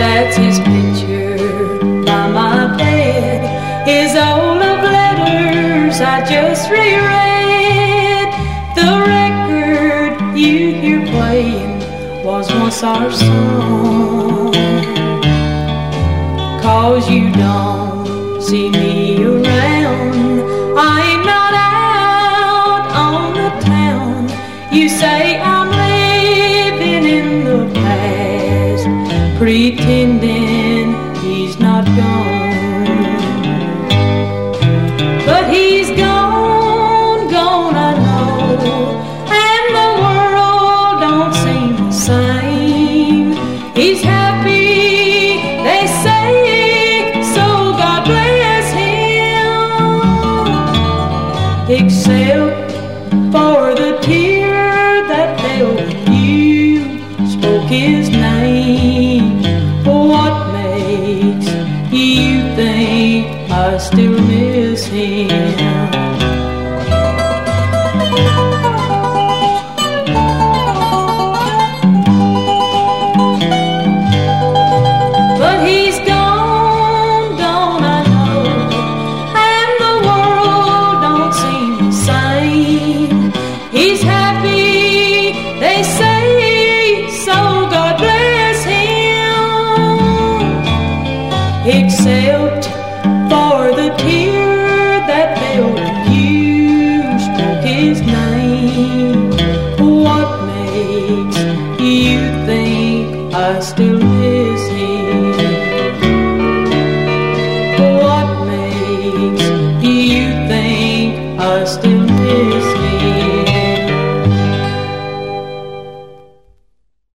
That's his picture by my bed. His old love letters I just reread. The record you hear playing was once our song. Cause you don't see me around. I ain't not out on the town. You say pretending he's not gone. But he's gone, gone, I know. And the world don't seem the same. He's happy, they say, so God bless him. Except think I still miss him? Except for the tear that when you spoke his name. What makes you think I still